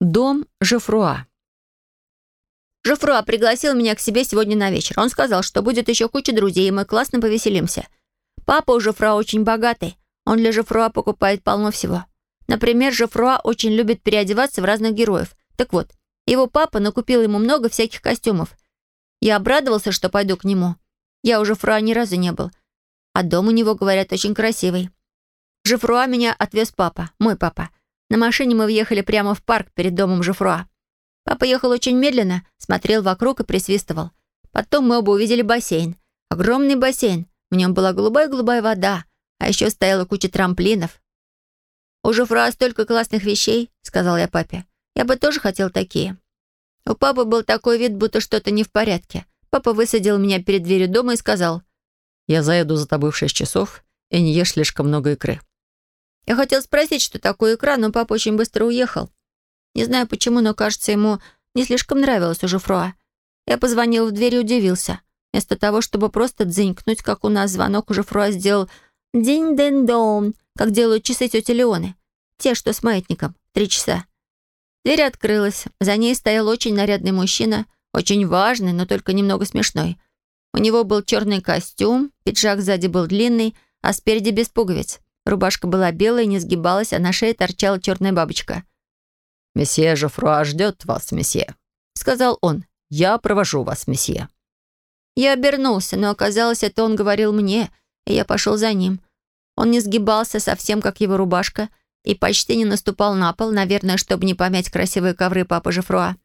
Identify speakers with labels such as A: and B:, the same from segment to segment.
A: Дом Жефруа.
B: Жефруа пригласил меня к себе сегодня на вечер. Он сказал, что будет еще куча друзей, и мы классно повеселимся. Папа у Жефруа очень богатый. Он для Жефруа покупает полно всего. Например, Жефруа очень любит переодеваться в разных героев. Так вот, его папа накупил ему много всяких костюмов. Я обрадовался, что пойду к нему. Я у Жефруа ни разу не был. А дом у него, говорят, очень красивый. Жефруа меня отвез папа, мой папа. На машине мы въехали прямо в парк перед домом Жефруа. Папа ехал очень медленно, смотрел вокруг и присвистывал. Потом мы оба увидели бассейн. Огромный бассейн. В нем была голубая-голубая вода. А еще стояла куча трамплинов. «У Жефруа столько классных вещей», — сказал я папе. «Я бы тоже хотел такие». У папы был такой вид, будто что-то не в порядке. Папа высадил меня перед дверью дома и сказал.
A: «Я заеду за тобой в шесть часов и не ешь слишком много икры».
B: Я хотел спросить, что такое икра, но папа очень быстро уехал. Не знаю почему, но, кажется, ему не слишком нравилось у Жуфруа. Я позвонил в дверь и удивился. Вместо того, чтобы просто дзынькнуть, как у нас, звонок у Жуфруа сделал «динь-дэн-дон», как делают часы тети Леоны. Те, что с маятником. Три часа. Дверь открылась. За ней стоял очень нарядный мужчина, очень важный, но только немного смешной. У него был черный костюм, пиджак сзади был длинный, а спереди без пуговиц. Рубашка была белая, не сгибалась, а на шее торчала черная бабочка.
A: «Месье Жофруа ждет вас, месье», — сказал он. «Я провожу вас, месье».
B: Я обернулся, но оказалось, это он говорил мне, и я пошел за ним. Он не сгибался совсем, как его рубашка, и почти не наступал на пол, наверное, чтобы не помять красивые ковры папы Жофруа.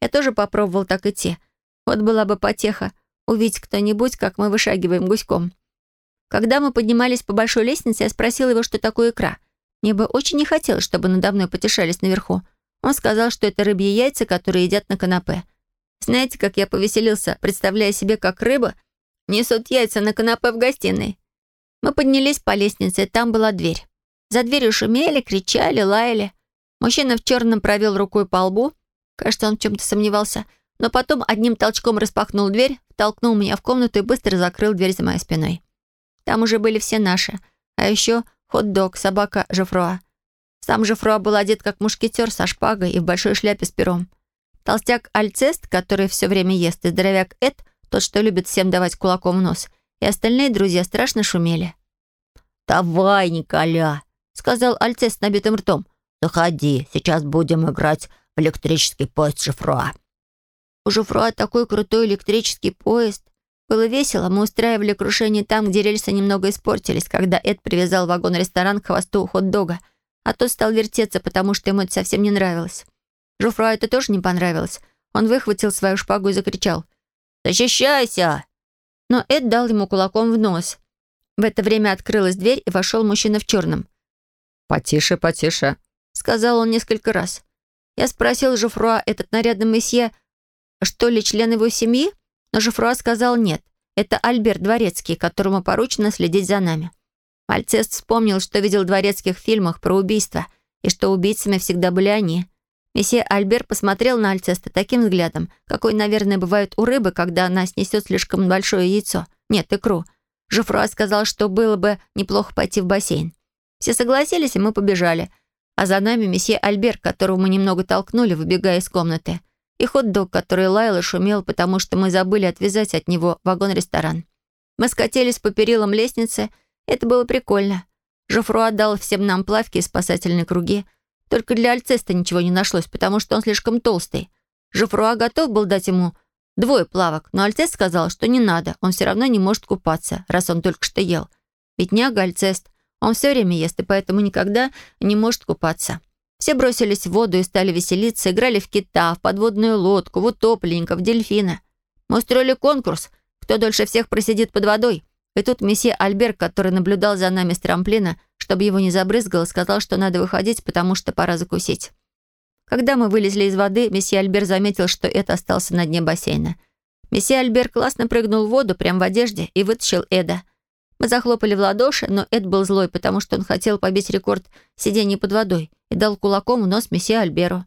B: Я тоже попробовал так идти. Вот была бы потеха увидеть кто-нибудь, как мы вышагиваем гуськом. Когда мы поднимались по большой лестнице, я спросила его, что такое икра. Мне бы очень не хотелось, чтобы надо мной потешались наверху. Он сказал, что это рыбьи яйца, которые едят на канапе. Знаете, как я повеселился, представляя себе, как рыба несут яйца на канапе в гостиной. Мы поднялись по лестнице, и там была дверь. За дверью шумели, кричали, лаяли. Мужчина в черном провел рукой по лбу. Кажется, он в чем-то сомневался. Но потом одним толчком распахнул дверь, втолкнул меня в комнату и быстро закрыл дверь за моей спиной. Там уже были все наши. А еще хот-дог, собака Жефруа. Сам Жефруа был одет как мушкетер со шпагой и в большой шляпе с пером. Толстяк Альцест, который все время ест, и здоровяк Эд, тот, что любит всем давать кулаком в нос, и остальные друзья страшно шумели.
C: «Давай, Николя!» — сказал Альцест набитым ртом. «Заходи, сейчас будем играть в электрический поезд Жефруа».
B: У Жефруа такой крутой электрический поезд. Было весело, мы устраивали крушение там, где рельсы немного испортились, когда Эд привязал вагон-ресторан к хвосту хот-дога, а тот стал вертеться, потому что ему это совсем не нравилось. Жофруа это тоже не понравилось. Он выхватил свою шпагу и закричал «Защищайся!». Но Эд дал ему кулаком в нос. В это время открылась дверь, и вошел мужчина в черном.
A: «Потише, потише», —
B: сказал он несколько раз. Я спросил Жофруа, этот нарядный месье, что ли, член его семьи? Но Жифруа сказал нет. Это Альберт Дворецкий, которому поручено следить за нами. Альцест вспомнил, что видел в дворецких фильмах про убийства, и что убийцами всегда были они. Месье Альбер посмотрел на Альцеста таким взглядом, какой, наверное, бывает у рыбы, когда она снесет слишком большое яйцо. Нет, икру. Жифруа сказал, что было бы неплохо пойти в бассейн. Все согласились, и мы побежали. А за нами месье Альбер, которого мы немного толкнули, выбегая из комнаты и хот-дог, который лаял и шумел, потому что мы забыли отвязать от него вагон-ресторан. Мы скатились по перилам лестницы, это было прикольно. Жофру отдал всем нам плавки и спасательные круги. Только для Альцеста ничего не нашлось, потому что он слишком толстый. Жофруа готов был дать ему двое плавок, но Альцест сказал, что не надо, он все равно не может купаться, раз он только что ел. Не Альцест, он все время ест и поэтому никогда не может купаться. Все бросились в воду и стали веселиться, играли в кита, в подводную лодку, в утопленника, в дельфина. Мы устроили конкурс, кто дольше всех просидит под водой. И тут месье Альбер, который наблюдал за нами с трамплина, чтобы его не забрызгало, сказал, что надо выходить, потому что пора закусить. Когда мы вылезли из воды, месье Альбер заметил, что это остался на дне бассейна. Месье Альбер классно прыгнул в воду, прямо в одежде, и вытащил Эда. Мы захлопали в ладоши, но Эд был злой, потому что он хотел побить рекорд сидения под водой и дал кулаком в нос месье Альберу.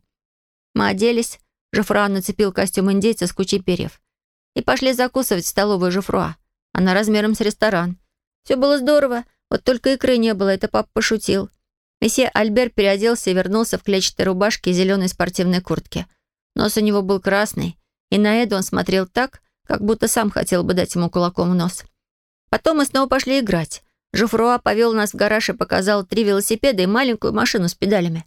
B: Мы оделись, Жофруа нацепил костюм индейца с кучей перьев. И пошли закусывать в столовую Жофруа. Она размером с ресторан. Все было здорово, вот только икры не было, это папа пошутил. Месье Альбер переоделся и вернулся в клетчатой рубашке и зеленой спортивной куртке. Нос у него был красный, и на Эду он смотрел так, как будто сам хотел бы дать ему кулаком в нос. Потом мы снова пошли играть. Жофруа повел нас в гараж и показал три велосипеда и маленькую машину с педалями.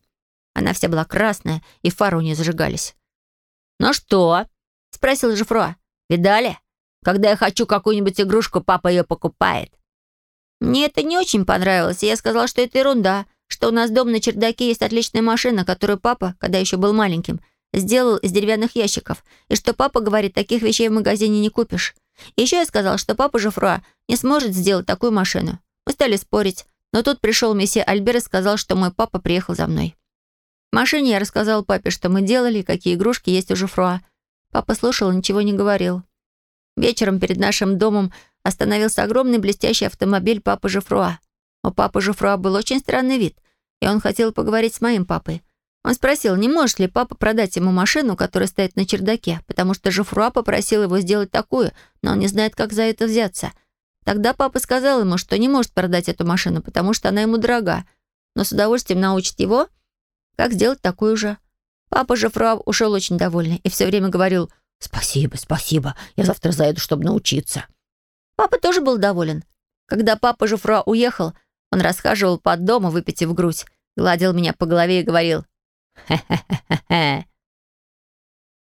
B: Она вся была красная, и фары у нее зажигались.
C: «Ну что?» — спросил Жофруа. «Видали? Когда я хочу какую-нибудь игрушку, папа ее покупает».
B: Мне это не очень понравилось, и я сказал, что это ерунда, что у нас дома на чердаке есть отличная машина, которую папа, когда еще был маленьким, сделал из деревянных ящиков, и что папа говорит, таких вещей в магазине не купишь. Еще я сказал, что папа Жофруа не сможет сделать такую машину. Стали спорить, но тут пришел месье Альбер и сказал, что мой папа приехал за мной. В машине я рассказал папе, что мы делали и какие игрушки есть у Жофруа. Папа слушал и ничего не говорил. Вечером перед нашим домом остановился огромный блестящий автомобиль папы Жофруа. У папы Жофруа был очень странный вид, и он хотел поговорить с моим папой. Он спросил, не может ли папа продать ему машину, которая стоит на чердаке, потому что Жофруа попросил его сделать такую, но он не знает, как за это взяться. Тогда папа сказал ему, что не может продать эту машину, потому что она ему дорога, но с удовольствием научит его, как сделать такую же. Папа Жофруа ушел очень довольный и все время говорил «Спасибо, спасибо, я завтра заеду, чтобы научиться». Папа тоже был доволен. Когда папа Жофруа уехал, он расхаживал под домом, выпитив грудь, гладил меня по голове и говорил «Хе-хе-хе-хе,